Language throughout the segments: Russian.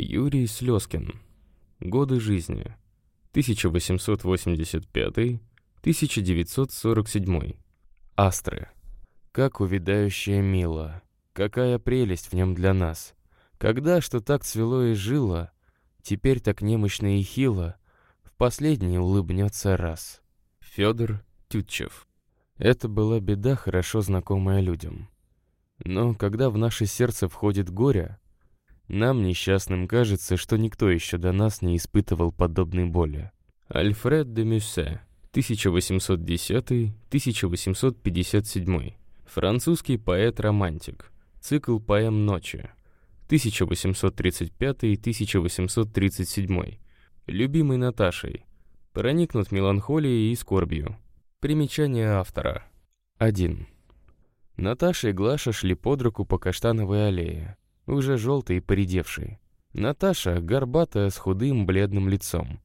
Юрий Слезкин. Годы жизни. 1885-1947. Астры. Как увядающая мила, какая прелесть в нем для нас. Когда что так цвело и жило, теперь так немощно и хило, в последний улыбнется раз. Федор Тютчев. Это была беда, хорошо знакомая людям. Но когда в наше сердце входит горе, нам, несчастным, кажется, что никто еще до нас не испытывал подобной боли. Альфред де Мюссе, 1810-1857. Французский поэт-романтик. Цикл поэм «Ночи». 1835-1837. Любимый Наташей. Проникнут меланхолией и скорбью. Примечание автора. 1. Наташа и Глаша шли под руку по каштановой аллее, уже желтой и поредевшей. Наташа, горбатая, с худым, бледным лицом,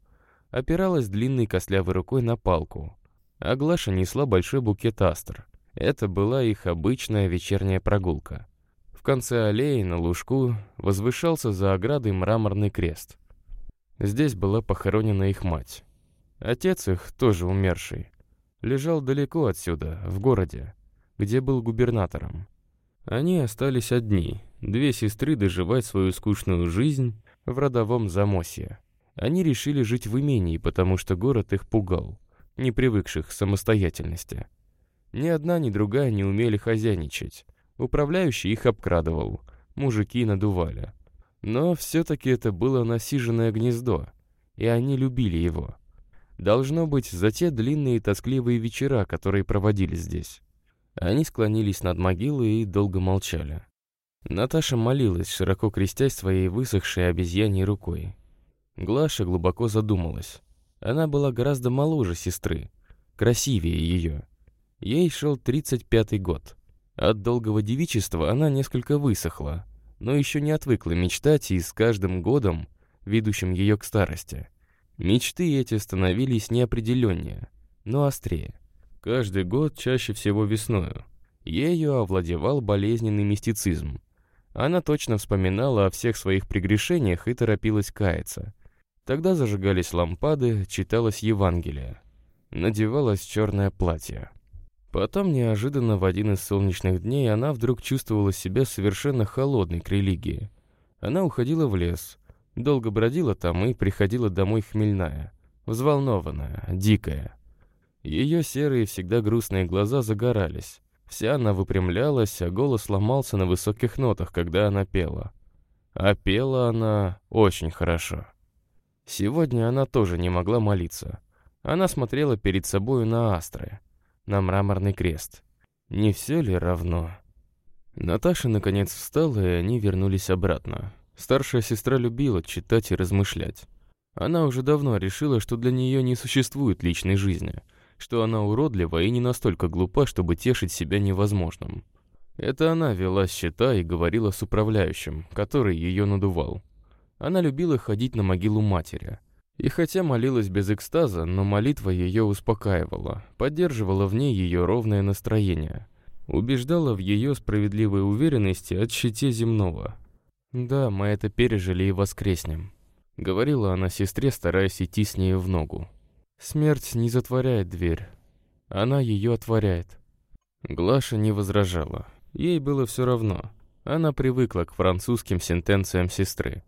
опиралась длинной костлявой рукой на палку, а Глаша несла большой букет астр. Это была их обычная вечерняя прогулка. В конце аллеи на лужку возвышался за оградой мраморный крест. Здесь была похоронена их мать. Отец их, тоже умерший, лежал далеко отсюда, в городе, где был губернатором. Они остались одни, две сестры доживать свою скучную жизнь в родовом Замосье. Они решили жить в имении, потому что город их пугал, не привыкших к самостоятельности. Ни одна, ни другая не умели хозяйничать. Управляющий их обкрадывал, мужики надували. Но все-таки это было насиженное гнездо, и они любили его. Должно быть, за те длинные тоскливые вечера, которые проводили здесь. Они склонились над могилой и долго молчали. Наташа молилась, широко крестясь своей высохшей обезьяньей рукой. Глаша глубоко задумалась. Она была гораздо моложе сестры, красивее ее. Ей шел 35-й год. От долгого девичества она несколько высохла, но еще не отвыкла мечтать и с каждым годом, ведущим ее к старости. Мечты эти становились неопределеннее, но острее. Каждый год, чаще всего весною, ею овладевал болезненный мистицизм. Она точно вспоминала о всех своих прегрешениях и торопилась каяться. Тогда зажигались лампады, читалось Евангелие. Надевалось черное платье. Потом неожиданно в один из солнечных дней она вдруг чувствовала себя совершенно холодной к религии. Она уходила в лес, долго бродила там и приходила домой хмельная, взволнованная, дикая. Ее серые, всегда грустные глаза загорались. Вся она выпрямлялась, а голос ломался на высоких нотах, когда она пела. А пела она очень хорошо. Сегодня она тоже не могла молиться. Она смотрела перед собою на астры, на мраморный крест. Не все ли равно? Наташа наконец встала, и они вернулись обратно. Старшая сестра любила читать и размышлять. Она уже давно решила, что для нее не существует личной жизни, что она уродлива и не настолько глупа, чтобы тешить себя невозможным. Это она вела счета и говорила с управляющим, который ее надувал. Она любила ходить на могилу матери. И хотя молилась без экстаза, но молитва ее успокаивала, поддерживала в ней ее ровное настроение. Убеждала в ее справедливой уверенности от щите земного. «Да, мы это пережили и воскреснем», — говорила она сестре, стараясь идти с ней в ногу. «Смерть не затворяет дверь. Она ее отворяет». Глаша не возражала. Ей было все равно. Она привыкла к французским сентенциям сестры.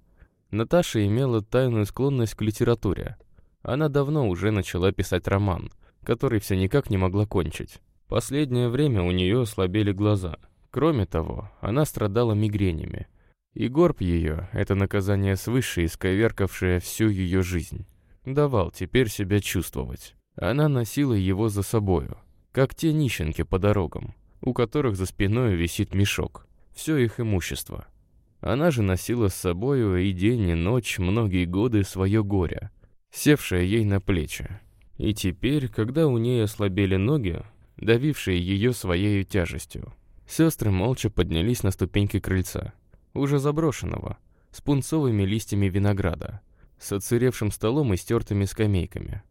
Наташа имела тайную склонность к литературе. Она давно уже начала писать роман, который все никак не могла кончить. Последнее время у нее ослабели глаза. Кроме того, она страдала мигренями. И горб ее, это наказание свыше, исковеркавшее всю ее жизнь, давал теперь себя чувствовать. Она носила его за собою, как те нищенки по дорогам, у которых за спиной висит мешок. Все их имущество. Она же носила с собою и день, и ночь, многие годы свое горе, севшее ей на плечи. И теперь, когда у ней ослабели ноги, давившие ее своей тяжестью, сестры молча поднялись на ступеньки крыльца, уже заброшенного, с пунцовыми листьями винограда, с отсыревшим столом и стертыми скамейками.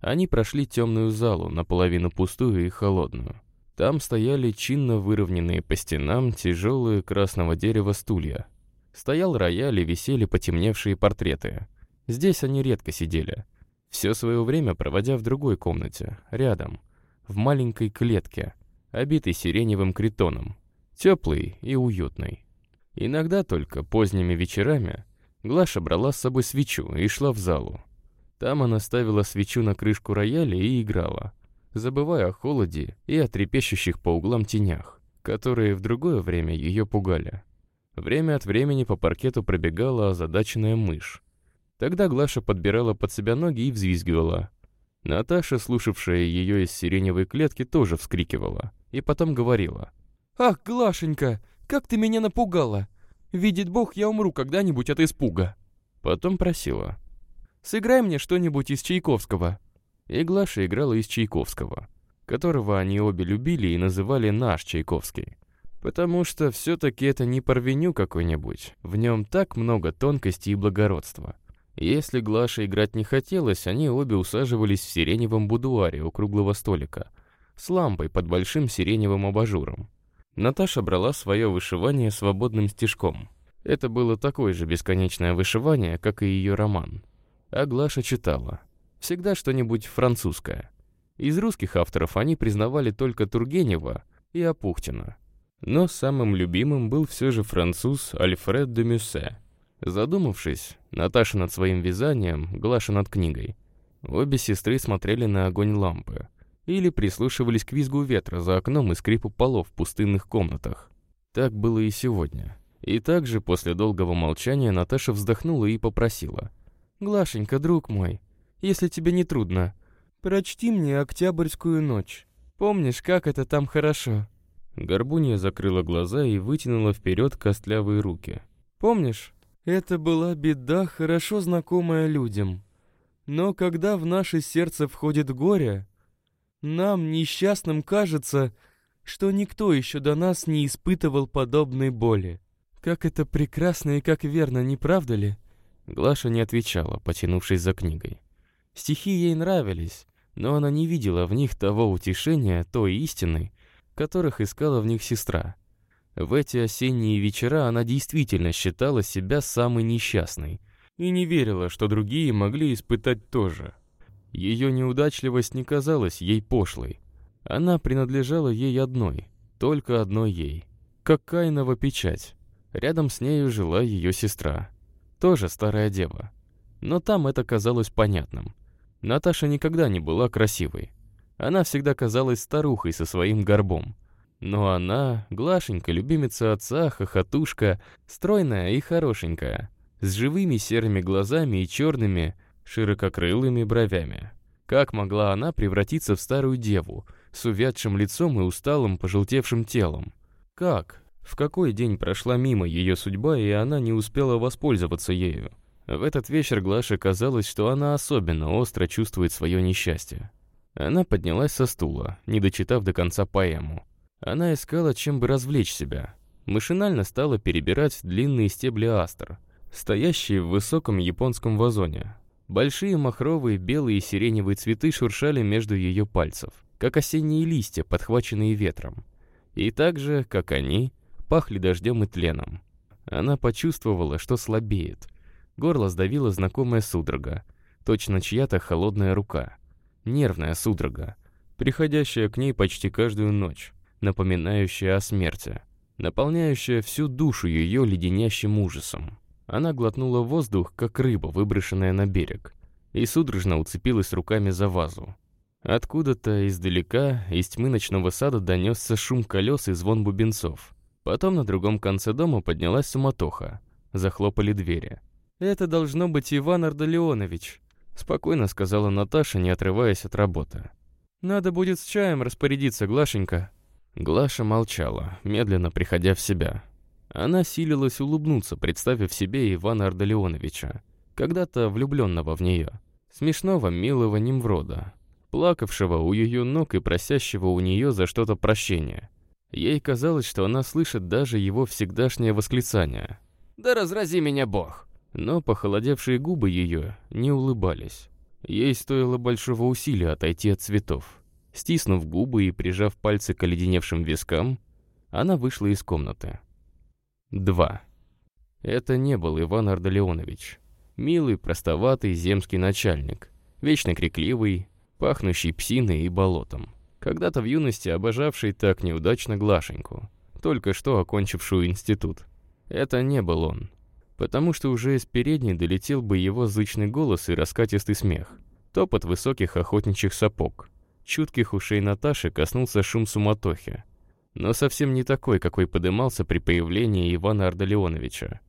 Они прошли темную залу, наполовину пустую и холодную. Там стояли чинно выровненные по стенам тяжелые красного дерева стулья, Стоял рояль и висели потемневшие портреты. Здесь они редко сидели. Все свое время проводя в другой комнате, рядом, в маленькой клетке, обитой сиреневым критоном, теплый и уютный. Иногда только поздними вечерами Глаша брала с собой свечу и шла в залу. Там она ставила свечу на крышку рояля и играла, забывая о холоде и о трепещущих по углам тенях, которые в другое время ее пугали. Время от времени по паркету пробегала озадаченная мышь. Тогда Глаша подбирала под себя ноги и взвизгивала. Наташа, слушавшая ее из сиреневой клетки, тоже вскрикивала. И потом говорила. «Ах, Глашенька, как ты меня напугала! Видит Бог, я умру когда-нибудь от испуга!» Потом просила. «Сыграй мне что-нибудь из Чайковского!» И Глаша играла из Чайковского, которого они обе любили и называли «наш Чайковский». Потому что все-таки это не порвеню какой-нибудь. В нем так много тонкости и благородства. Если Глаше играть не хотелось, они обе усаживались в сиреневом будуаре у круглого столика с лампой под большим сиреневым абажуром. Наташа брала свое вышивание свободным стежком. Это было такое же бесконечное вышивание, как и ее роман. А Глаша читала. Всегда что-нибудь французское. Из русских авторов они признавали только Тургенева и Апухтина. Но самым любимым был все же француз Альфред де Мюссе. Задумавшись, Наташа над своим вязанием, Глаша над книгой, обе сестры смотрели на огонь лампы или прислушивались к визгу ветра за окном и скрипу полов в пустынных комнатах. Так было и сегодня. И также после долгого молчания Наташа вздохнула и попросила. «Глашенька, друг мой, если тебе не трудно, прочти мне «Октябрьскую ночь». Помнишь, как это там хорошо?» Горбунья закрыла глаза и вытянула вперед костлявые руки. «Помнишь? Это была беда, хорошо знакомая людям. Но когда в наше сердце входит горе, нам, несчастным, кажется, что никто еще до нас не испытывал подобной боли. Как это прекрасно и как верно, не правда ли?» Глаша не отвечала, потянувшись за книгой. Стихи ей нравились, но она не видела в них того утешения, той истины, которых искала в них сестра. В эти осенние вечера она действительно считала себя самой несчастной и не верила, что другие могли испытать то же. Ее неудачливость не казалась ей пошлой. Она принадлежала ей одной, только одной ей. Как Каинова печать. Рядом с нею жила ее сестра. Тоже старая дева. Но там это казалось понятным. Наташа никогда не была красивой. Она всегда казалась старухой со своим горбом. Но она, Глашенька, любимица отца, хохотушка, стройная и хорошенькая, с живыми серыми глазами и черными, ширококрылыми бровями. Как могла она превратиться в старую деву, с увядшим лицом и усталым, пожелтевшим телом? Как? В какой день прошла мимо ее судьба, и она не успела воспользоваться ею? В этот вечер Глаше казалось, что она особенно остро чувствует свое несчастье. Она поднялась со стула, не дочитав до конца поэму. Она искала, чем бы развлечь себя. Машинально стала перебирать длинные стебли астр, стоящие в высоком японском вазоне. Большие махровые белые и сиреневые цветы шуршали между ее пальцев, как осенние листья, подхваченные ветром. И так же, как они, пахли дождем и тленом. Она почувствовала, что слабеет. Горло сдавило знакомая судорога, точно чья-то холодная рука нервная судорога, приходящая к ней почти каждую ночь, напоминающая о смерти, наполняющая всю душу ее леденящим ужасом. Она глотнула воздух, как рыба, выброшенная на берег, и судорожно уцепилась руками за вазу. Откуда-то издалека, из тьмы ночного сада донесся шум колес и звон бубенцов. Потом на другом конце дома поднялась суматоха. Захлопали двери. «Это должно быть Иван Ардалионович», — спокойно сказала Наташа, не отрываясь от работы. «Надо будет с чаем распорядиться, Глашенька». Глаша молчала, медленно приходя в себя. Она силилась улыбнуться, представив себе Ивана Ардалионовича, когда-то влюбленного в нее, смешного, милого Немврода, плакавшего у ее ног и просящего у нее за что-то прощения. Ей казалось, что она слышит даже его всегдашнее восклицание. «Да разрази меня Бог!» Но похолодевшие губы ее не улыбались. Ей стоило большого усилия отойти от цветов. Стиснув губы и прижав пальцы к оледеневшим вискам, она вышла из комнаты. 2. Это не был Иван Ардалионович. Милый, простоватый земский начальник, вечно крикливый, пахнущий псиной и болотом. Когда-то в юности обожавший так неудачно Глашеньку, только что окончившую институт. Это не был он, потому что уже из передней долетел бы его зычный голос и раскатистый смех, топот высоких охотничьих сапог. Чутких ушей Наташи коснулся шум суматохи, но совсем не такой, какой подымался при появлении Ивана Ардалионовича.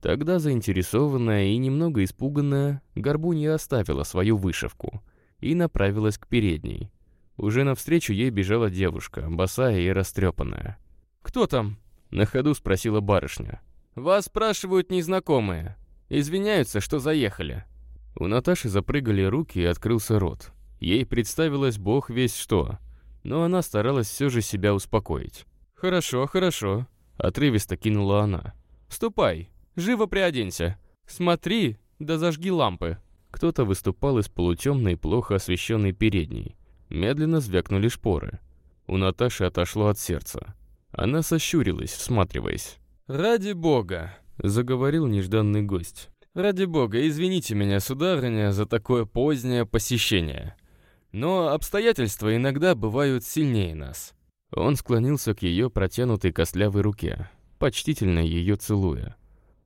Тогда заинтересованная и немного испуганная, Горбунья оставила свою вышивку и направилась к передней. Уже навстречу ей бежала девушка, босая и растрепанная. «Кто там?» — на ходу спросила барышня. «Вас спрашивают незнакомые. Извиняются, что заехали». У Наташи запрыгали руки и открылся рот. Ей представилось бог весь что, но она старалась все же себя успокоить. «Хорошо, хорошо», — отрывисто кинула она. «Ступай, живо приоденься. Смотри, да зажги лампы». Кто-то выступал из полутемной, плохо освещенной передней. Медленно звякнули шпоры. У Наташи отошло от сердца. Она сощурилась, всматриваясь. «Ради бога!» — заговорил нежданный гость. «Ради бога, извините меня, сударыня, за такое позднее посещение. Но обстоятельства иногда бывают сильнее нас». Он склонился к ее протянутой костлявой руке, почтительно ее целуя.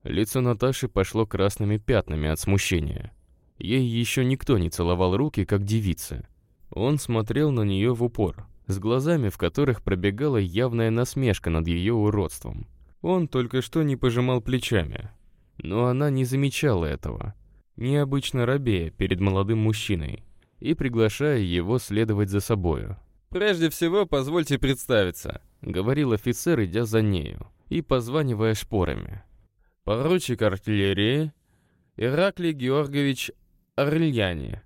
Лицо Наташи пошло красными пятнами от смущения. Ей еще никто не целовал руки, как девица. Он смотрел на нее в упор, с глазами, в которых пробегала явная насмешка над ее уродством. Он только что не пожимал плечами. Но она не замечала этого, необычно робея перед молодым мужчиной и приглашая его следовать за собою. «Прежде всего, позвольте представиться», — говорил офицер, идя за нею и позванивая шпорами. «Поручик артиллерии Ираклий Георгиевич Орльяни.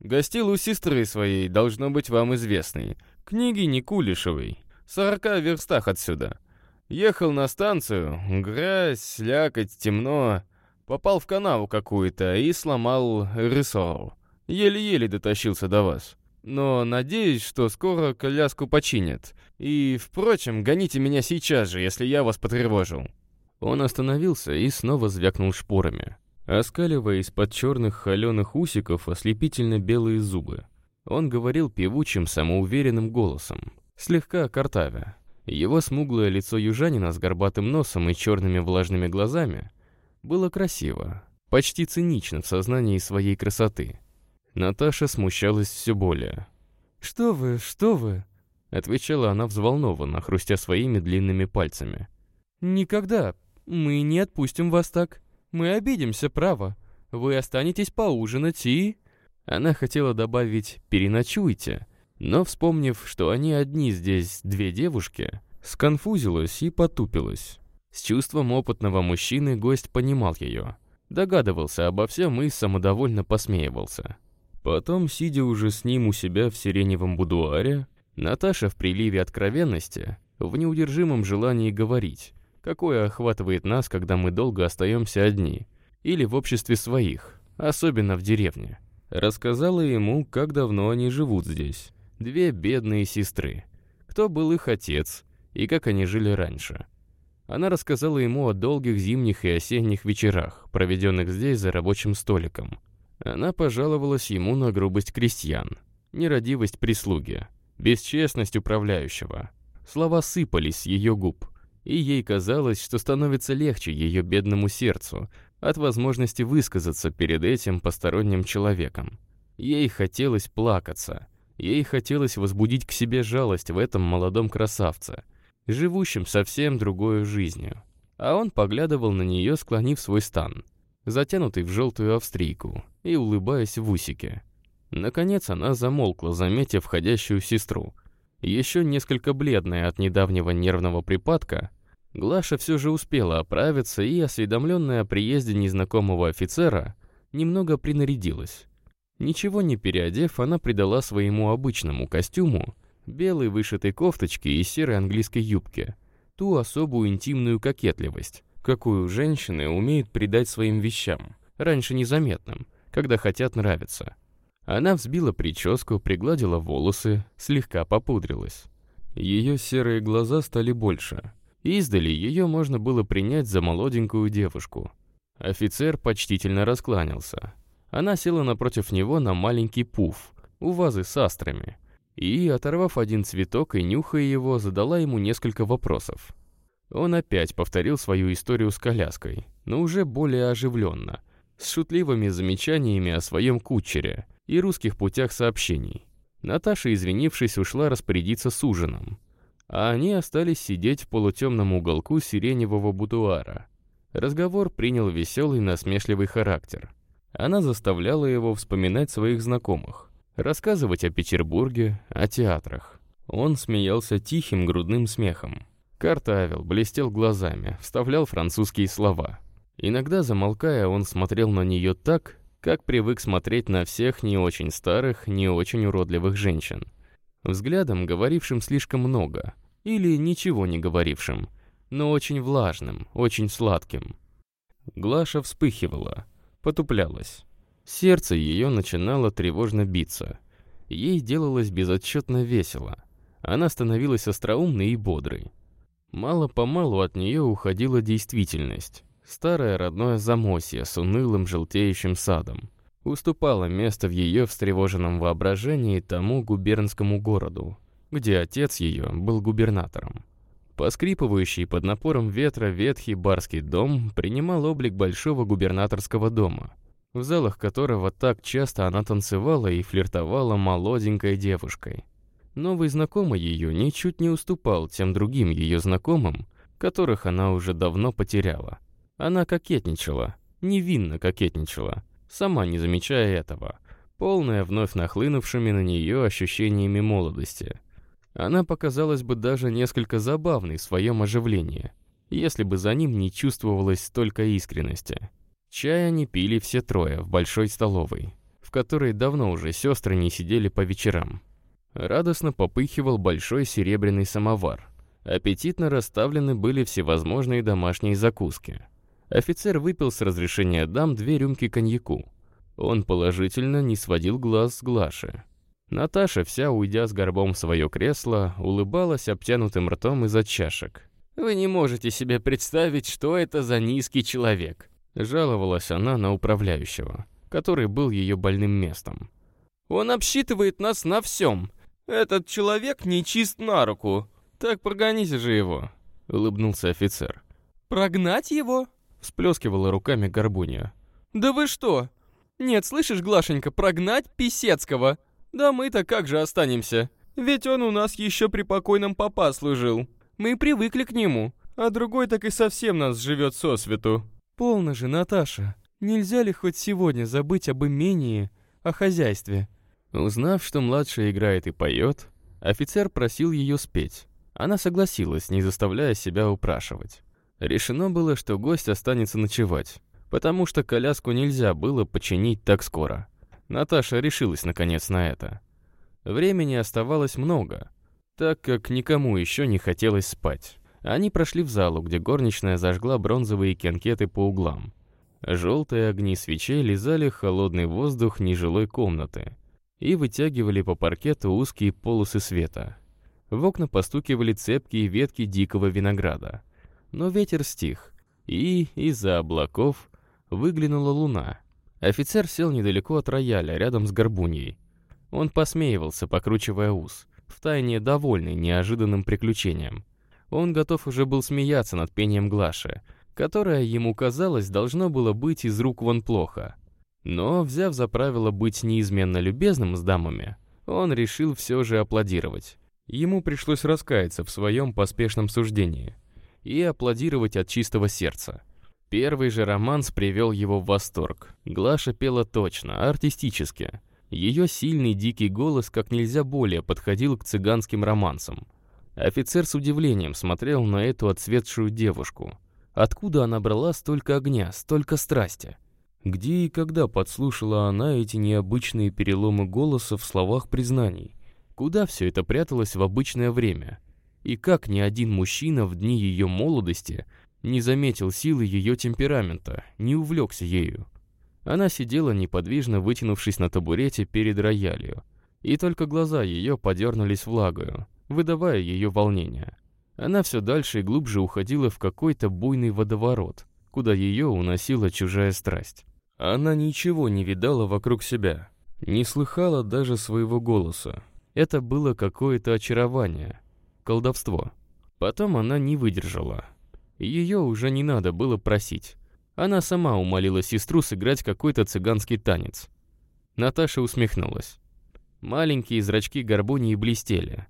Гостил у сестры своей, должно быть вам известной, княгини Кулишевой, сорока верстах отсюда. Ехал на станцию, грязь, слякоть, темно, попал в канаву какую-то и сломал рессору. Еле-еле дотащился до вас. Но надеюсь, что скоро коляску починят. И, впрочем, гоните меня сейчас же, если я вас потревожил». Он остановился и снова звякнул шпорами, оскаливая из-под черных холеных усиков ослепительно белые зубы. Он говорил певучим, самоуверенным голосом, слегка картавя. Его смуглое лицо южанина с горбатым носом и черными влажными глазами было красиво, почти цинично в сознании своей красоты. Наташа смущалась все более. «Что вы, что вы?» — отвечала она взволнованно, хрустя своими длинными пальцами. «Никогда. Мы не отпустим вас так. Мы обидимся, право. Вы останетесь поужинать и...» Она хотела добавить «переночуйте», но, вспомнив, что они одни здесь, две девушки, сконфузилась и потупилась. С чувством опытного мужчины гость понимал ее, догадывался обо всем и самодовольно посмеивался. Потом, сидя уже с ним у себя в сиреневом будуаре, Наташа в приливе откровенности, в неудержимом желании говорить, какое охватывает нас, когда мы долго остаемся одни, или в обществе своих, особенно в деревне. Рассказала ему, как давно они живут здесь. Две бедные сестры. Кто был их отец, и как они жили раньше. Она рассказала ему о долгих зимних и осенних вечерах, проведенных здесь за рабочим столиком, она пожаловалась ему на грубость крестьян, нерадивость прислуги, бесчестность управляющего. Слова сыпались с ее губ, и ей казалось, что становится легче ее бедному сердцу от возможности высказаться перед этим посторонним человеком. Ей хотелось плакаться, ей хотелось возбудить к себе жалость в этом молодом красавце, живущем совсем другой жизнью. А он поглядывал на нее, склонив свой стан — затянутый в желтую австрийку, и улыбаясь в усике. Наконец она замолкла, заметив входящую сестру. Еще несколько бледная от недавнего нервного припадка, Глаша все же успела оправиться и, осведомленная о приезде незнакомого офицера, немного принарядилась. Ничего не переодев, она придала своему обычному костюму белой вышитой кофточке и серой английской юбке ту особую интимную кокетливость, какую женщины умеют придать своим вещам, раньше незаметным, когда хотят нравиться. Она взбила прическу, пригладила волосы, слегка попудрилась. Ее серые глаза стали больше, Издали ее можно было принять за молоденькую девушку. Офицер почтительно раскланялся. Она села напротив него на маленький пуф, у вазы с астрами, и, оторвав один цветок и нюхая его, задала ему несколько вопросов. Он опять повторил свою историю с коляской, но уже более оживленно, с шутливыми замечаниями о своем кучере и русских путях сообщений. Наташа, извинившись, ушла распорядиться с ужином, а они остались сидеть в полутемном уголку сиреневого будуара. Разговор принял веселый насмешливый характер. Она заставляла его вспоминать своих знакомых, рассказывать о Петербурге, о театрах. Он смеялся тихим грудным смехом. Картавил, блестел глазами, вставлял французские слова. Иногда, замолкая, он смотрел на нее так, как привык смотреть на всех не очень старых, не очень уродливых женщин. Взглядом, говорившим слишком много, или ничего не говорившим, но очень влажным, очень сладким. Глаша вспыхивала, потуплялась. Сердце ее начинало тревожно биться. Ей делалось безотчетно весело. Она становилась остроумной и бодрой. Мало-помалу от нее уходила действительность. Старое родное Замосье с унылым желтеющим садом. Уступало место в ее встревоженном воображении тому губернскому городу, где отец ее был губернатором. Поскрипывающий под напором ветра ветхий барский дом принимал облик большого губернаторского дома, в залах которого так часто она танцевала и флиртовала молоденькой девушкой. Новый знакомый ее ничуть не уступал тем другим ее знакомым, которых она уже давно потеряла. Она кокетничала, невинно кокетничала, сама не замечая этого, полная вновь нахлынувшими на нее ощущениями молодости. Она показалась бы даже несколько забавной в своем оживлении, если бы за ним не чувствовалось столько искренности. Чай они пили все трое в большой столовой, в которой давно уже сестры не сидели по вечерам. Радостно попыхивал большой серебряный самовар. Аппетитно расставлены были всевозможные домашние закуски. Офицер выпил с разрешения дам две рюмки коньяку. Он положительно не сводил глаз с Глаши. Наташа, вся уйдя с горбом в свое кресло, улыбалась обтянутым ртом из-за чашек. «Вы не можете себе представить, что это за низкий человек», жаловалась она на управляющего, который был ее больным местом. «Он обсчитывает нас на всем. Этот человек не чист на руку. Так прогоните же его», — улыбнулся офицер. «Прогнать его?» Всплескивала руками Горбунья. «Да вы что? Нет, слышишь, Глашенька, прогнать Писецкого? Да мы-то как же останемся? Ведь он у нас еще при покойном папа служил. Мы привыкли к нему, а другой так и совсем нас живет сосвету». «Полно же, Наташа. Нельзя ли хоть сегодня забыть об имении, о хозяйстве?» Узнав, что младшая играет и поет, офицер просил ее спеть. Она согласилась, не заставляя себя упрашивать. Решено было, что гость останется ночевать, потому что коляску нельзя было починить так скоро. Наташа решилась наконец на это. Времени оставалось много, так как никому еще не хотелось спать. Они прошли в залу, где горничная зажгла бронзовые кенкеты по углам. Желтые огни свечей лизали холодный воздух нежилой комнаты и вытягивали по паркету узкие полосы света. В окна постукивали цепкие ветки дикого винограда — но ветер стих, и из-за облаков выглянула луна. Офицер сел недалеко от рояля, рядом с горбуньей. Он посмеивался, покручивая ус, втайне довольный неожиданным приключением. Он готов уже был смеяться над пением Глаши, которое, ему казалось, должно было быть из рук вон плохо. Но, взяв за правило быть неизменно любезным с дамами, он решил все же аплодировать. Ему пришлось раскаяться в своем поспешном суждении — и аплодировать от чистого сердца. Первый же романс привел его в восторг. Глаша пела точно, артистически. Ее сильный дикий голос как нельзя более подходил к цыганским романсам. Офицер с удивлением смотрел на эту отцветшую девушку. Откуда она брала столько огня, столько страсти? Где и когда подслушала она эти необычные переломы голоса в словах признаний? Куда все это пряталось в обычное время? И как ни один мужчина в дни ее молодости не заметил силы ее темперамента, не увлекся ею. Она сидела неподвижно, вытянувшись на табурете перед роялью, и только глаза ее подернулись влагою, выдавая ее волнение. Она все дальше и глубже уходила в какой-то буйный водоворот, куда ее уносила чужая страсть. Она ничего не видала вокруг себя, не слыхала даже своего голоса. Это было какое-то очарование, колдовство. Потом она не выдержала. Ее уже не надо было просить. Она сама умолила сестру сыграть какой-то цыганский танец. Наташа усмехнулась. Маленькие зрачки горбуньи блестели.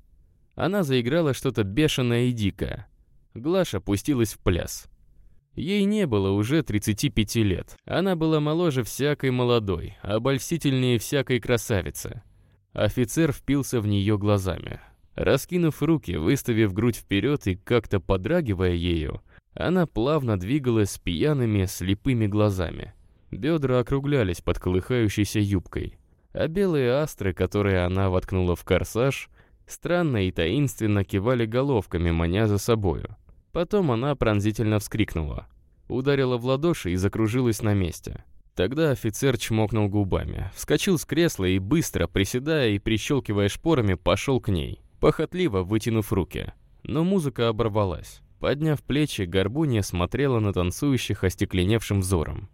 Она заиграла что-то бешеное и дикое. Глаша пустилась в пляс. Ей не было уже 35 лет. Она была моложе всякой молодой, обольстительнее всякой красавицы. Офицер впился в нее глазами. Раскинув руки, выставив грудь вперед и как-то подрагивая ею, она плавно двигалась пьяными, слепыми глазами. Бедра округлялись под колыхающейся юбкой, а белые астры, которые она воткнула в корсаж, странно и таинственно кивали головками, маня за собою. Потом она пронзительно вскрикнула, ударила в ладоши и закружилась на месте. Тогда офицер чмокнул губами, вскочил с кресла и быстро, приседая и прищелкивая шпорами, пошел к ней, похотливо вытянув руки. Но музыка оборвалась. Подняв плечи, Горбунья смотрела на танцующих остекленевшим взором.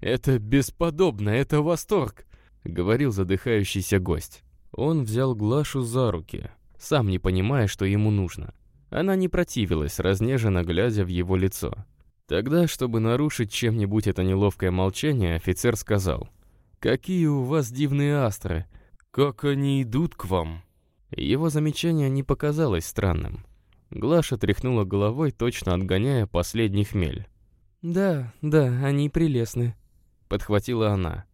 «Это бесподобно, это восторг!» — говорил задыхающийся гость. Он взял Глашу за руки, сам не понимая, что ему нужно. Она не противилась, разнеженно глядя в его лицо. Тогда, чтобы нарушить чем-нибудь это неловкое молчание, офицер сказал. «Какие у вас дивные астры! Как они идут к вам!» Его замечание не показалось странным. Глаша тряхнула головой, точно отгоняя последний хмель. «Да, да, они прелестны», — подхватила она.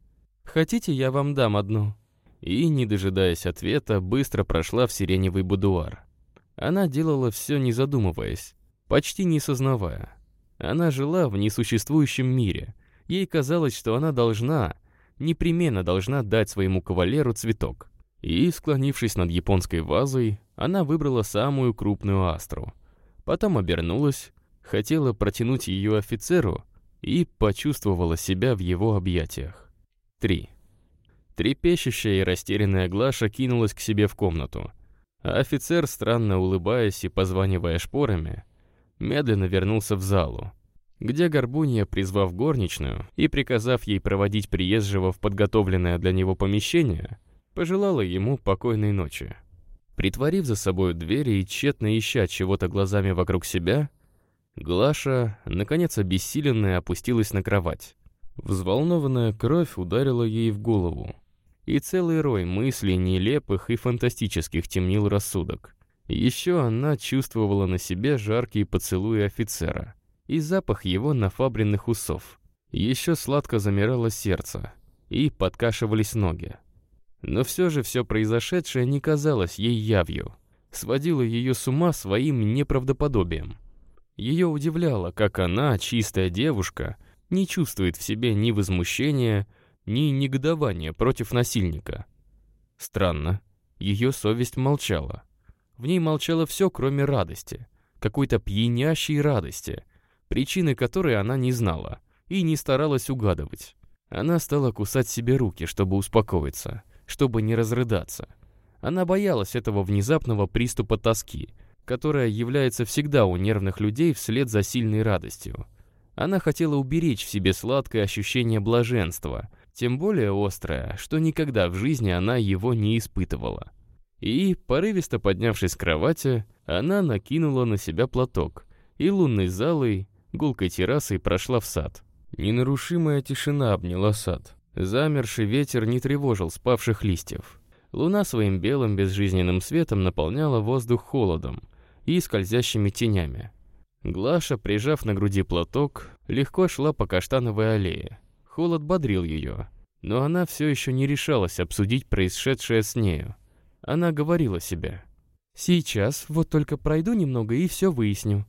«Хотите, я вам дам одну?» И, не дожидаясь ответа, быстро прошла в сиреневый будуар. Она делала все, не задумываясь, почти не сознавая. Она жила в несуществующем мире. Ей казалось, что она должна, непременно должна дать своему кавалеру цветок. И, склонившись над японской вазой, она выбрала самую крупную астру. Потом обернулась, хотела протянуть ее офицеру и почувствовала себя в его объятиях. 3. Трепещущая и растерянная Глаша кинулась к себе в комнату, а офицер, странно улыбаясь и позванивая шпорами, медленно вернулся в залу, где Горбунья, призвав горничную и приказав ей проводить приезжего в подготовленное для него помещение, пожелала ему покойной ночи. Притворив за собой двери и тщетно ища чего-то глазами вокруг себя, Глаша, наконец обессиленная, опустилась на кровать. Взволнованная кровь ударила ей в голову, и целый рой мыслей нелепых и фантастических темнил рассудок. Еще она чувствовала на себе жаркие поцелуи офицера и запах его нафабренных усов. Еще сладко замирало сердце, и подкашивались ноги. Но все же все произошедшее не казалось ей явью, сводило ее с ума своим неправдоподобием. Ее удивляло, как она, чистая девушка, не чувствует в себе ни возмущения, ни негодования против насильника. Странно, ее совесть молчала. В ней молчало все, кроме радости, какой-то пьянящей радости, причины которой она не знала и не старалась угадывать. Она стала кусать себе руки, чтобы успокоиться чтобы не разрыдаться. Она боялась этого внезапного приступа тоски, которая является всегда у нервных людей вслед за сильной радостью. Она хотела уберечь в себе сладкое ощущение блаженства, тем более острое, что никогда в жизни она его не испытывала. И, порывисто поднявшись с кровати, она накинула на себя платок и лунной залой, гулкой террасой прошла в сад. Ненарушимая тишина обняла сад. Замерший ветер не тревожил спавших листьев. Луна своим белым безжизненным светом наполняла воздух холодом и скользящими тенями. Глаша, прижав на груди платок, легко шла по каштановой аллее. Холод бодрил ее, но она все еще не решалась обсудить происшедшее с нею. Она говорила себе. «Сейчас, вот только пройду немного и все выясню».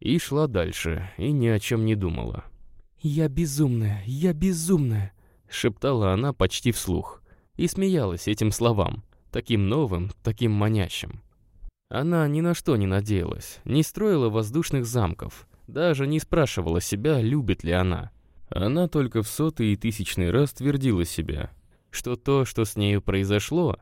И шла дальше, и ни о чем не думала. «Я безумная, я безумная», шептала она почти вслух и смеялась этим словам, таким новым, таким манящим. Она ни на что не надеялась, не строила воздушных замков, даже не спрашивала себя, любит ли она. Она только в сотый и тысячный раз твердила себе, что то, что с нею произошло,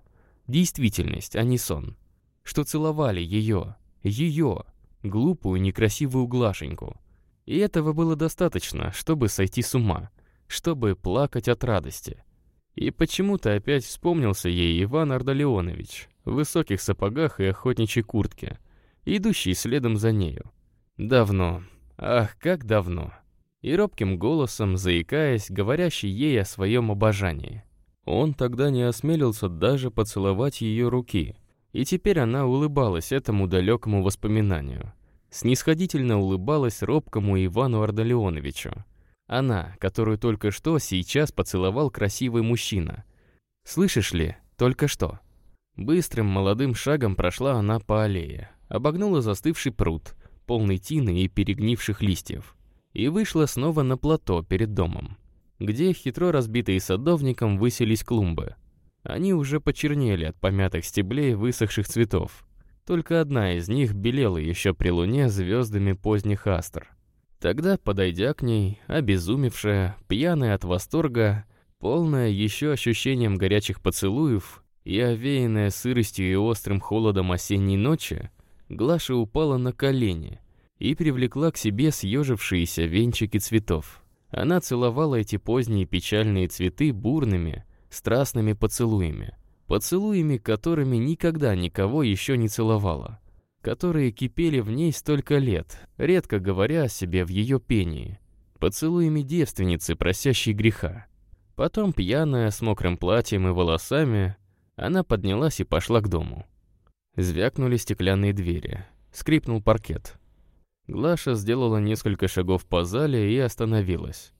действительность, а не сон. Что целовали ее, ее, глупую, некрасивую Глашеньку. И этого было достаточно, чтобы сойти с ума, чтобы плакать от радости. И почему-то опять вспомнился ей Иван Ардалионович в высоких сапогах и охотничьей куртке, идущий следом за нею. Давно, ах, как давно. И робким голосом, заикаясь, говорящий ей о своем обожании. Он тогда не осмелился даже поцеловать ее руки, и теперь она улыбалась этому далекому воспоминанию. Снисходительно улыбалась робкому Ивану Ардалионовичу. Она, которую только что сейчас поцеловал красивый мужчина. Слышишь ли, только что. Быстрым молодым шагом прошла она по аллее, обогнула застывший пруд, полный тины и перегнивших листьев, и вышла снова на плато перед домом, где, хитро разбитые садовником, высились клумбы. Они уже почернели от помятых стеблей высохших цветов. Только одна из них белела еще при луне звездами поздних астр. Тогда, подойдя к ней, обезумевшая, пьяная от восторга, полная еще ощущением горячих поцелуев и овеянная сыростью и острым холодом осенней ночи, Глаша упала на колени и привлекла к себе съежившиеся венчики цветов. Она целовала эти поздние печальные цветы бурными, страстными поцелуями, поцелуями, которыми никогда никого еще не целовала, которые кипели в ней столько лет, редко говоря о себе в ее пении, поцелуями девственницы, просящей греха. Потом, пьяная, с мокрым платьем и волосами, она поднялась и пошла к дому. Звякнули стеклянные двери. Скрипнул паркет. Глаша сделала несколько шагов по зале и остановилась.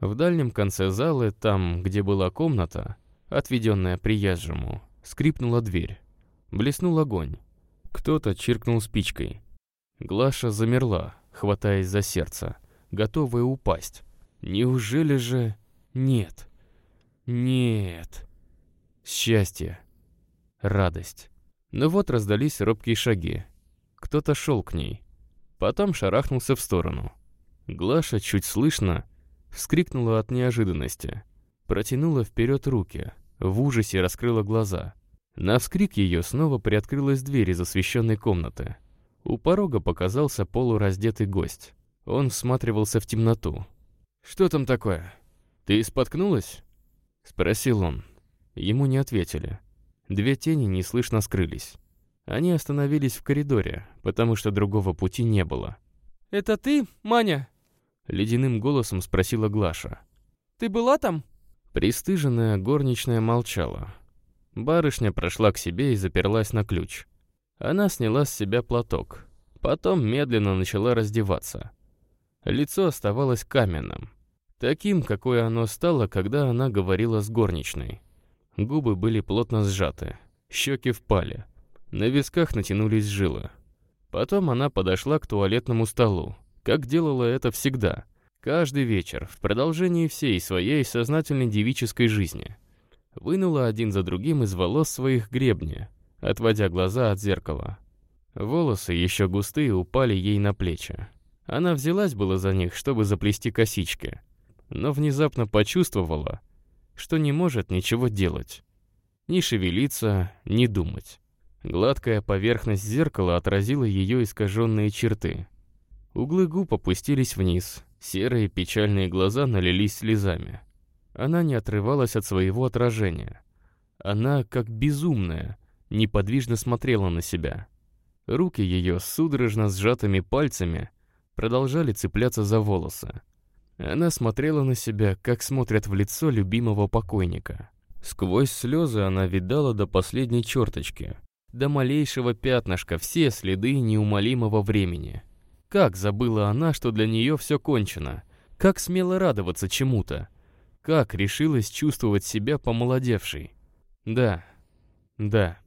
В дальнем конце залы, там, где была комната, отведенная приезжему, скрипнула дверь. Блеснул огонь. Кто-то чиркнул спичкой. Глаша замерла, хватаясь за сердце, готовая упасть. Неужели же... Нет. Нет. Счастье. Радость. Но вот раздались робкие шаги. Кто-то шел к ней. Потом шарахнулся в сторону. Глаша чуть слышно вскрикнула от неожиданности. Протянула вперед руки, в ужасе раскрыла глаза. На вскрик ее снова приоткрылась дверь из освещенной комнаты. У порога показался полураздетый гость. Он всматривался в темноту. «Что там такое? Ты споткнулась?» Спросил он. Ему не ответили. Две тени неслышно скрылись. Они остановились в коридоре, потому что другого пути не было. «Это ты, Маня?» Ледяным голосом спросила Глаша. «Ты была там?» Пристыженная горничная молчала. Барышня прошла к себе и заперлась на ключ. Она сняла с себя платок. Потом медленно начала раздеваться. Лицо оставалось каменным. Таким, какое оно стало, когда она говорила с горничной. Губы были плотно сжаты, щеки впали. На висках натянулись жилы. Потом она подошла к туалетному столу, как делала это всегда, каждый вечер, в продолжении всей своей сознательной девической жизни. Вынула один за другим из волос своих гребни, отводя глаза от зеркала. Волосы, еще густые, упали ей на плечи. Она взялась было за них, чтобы заплести косички, но внезапно почувствовала, что не может ничего делать. Ни шевелиться, ни думать. Гладкая поверхность зеркала отразила ее искаженные черты. Углы губ опустились вниз, серые печальные глаза налились слезами. Она не отрывалась от своего отражения. Она, как безумная, неподвижно смотрела на себя. Руки ее судорожно сжатыми пальцами продолжали цепляться за волосы. Она смотрела на себя, как смотрят в лицо любимого покойника. Сквозь слезы она видала до последней черточки, до малейшего пятнышка все следы неумолимого времени. Как забыла она, что для нее все кончено? Как смело радоваться чему-то? Как решилась чувствовать себя помолодевшей? Да, да,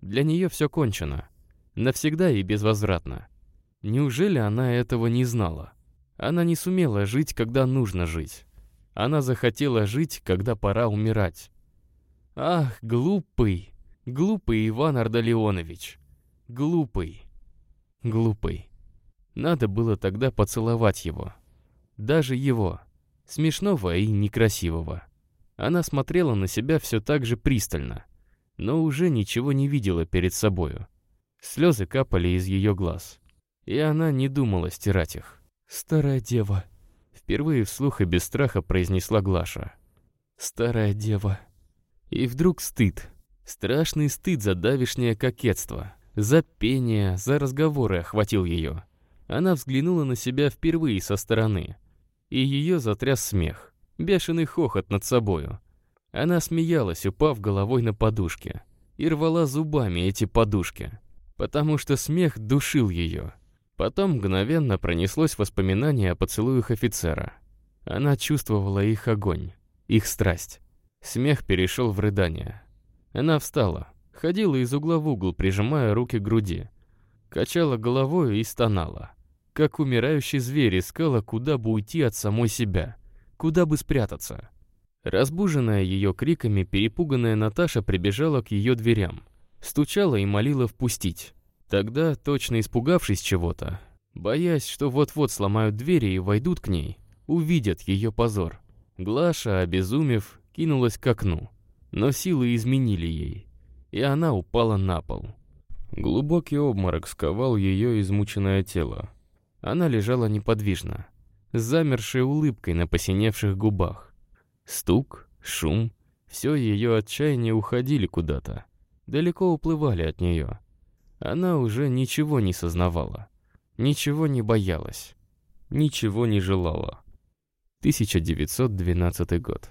для нее все кончено. Навсегда и безвозвратно. Неужели она этого не знала? Она не сумела жить, когда нужно жить. Она захотела жить, когда пора умирать. Ах, глупый, глупый Иван Ардалионович. Глупый, глупый. Надо было тогда поцеловать его. Даже его, смешного и некрасивого. Она смотрела на себя все так же пристально, но уже ничего не видела перед собою. Слезы капали из ее глаз. и она не думала стирать их. «Старая дева», — впервые вслух и без страха произнесла Глаша. «Старая дева». И вдруг стыд. Страшный стыд за давишнее кокетство, за пение, за разговоры охватил ее. Она взглянула на себя впервые со стороны, и ее затряс смех, бешеный хохот над собою. Она смеялась, упав головой на подушке, и рвала зубами эти подушки, потому что смех душил ее. Потом мгновенно пронеслось воспоминание о поцелуях офицера. Она чувствовала их огонь, их страсть. Смех перешел в рыдание. Она встала, ходила из угла в угол, прижимая руки к груди. Качала головой и стонала. Как умирающий зверь искала, куда бы уйти от самой себя, куда бы спрятаться. Разбуженная ее криками, перепуганная Наташа прибежала к ее дверям. Стучала и молила впустить. Тогда, точно испугавшись чего-то, боясь, что вот-вот сломают двери и войдут к ней, увидят ее позор, Глаша, обезумев, кинулась к окну. Но силы изменили ей, и она упала на пол. Глубокий обморок сковал ее измученное тело. Она лежала неподвижно, с замершей улыбкой на посиневших губах. Стук, шум, все ее отчаяние уходили куда-то, далеко уплывали от нее. Она уже ничего не сознавала, ничего не боялась, ничего не желала. 1912 год.